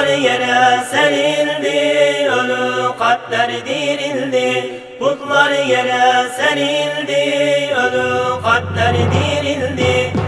Dağlar yere serildi, ölü katler dirildi. Butlar yere serildi, ölü katler dirildi.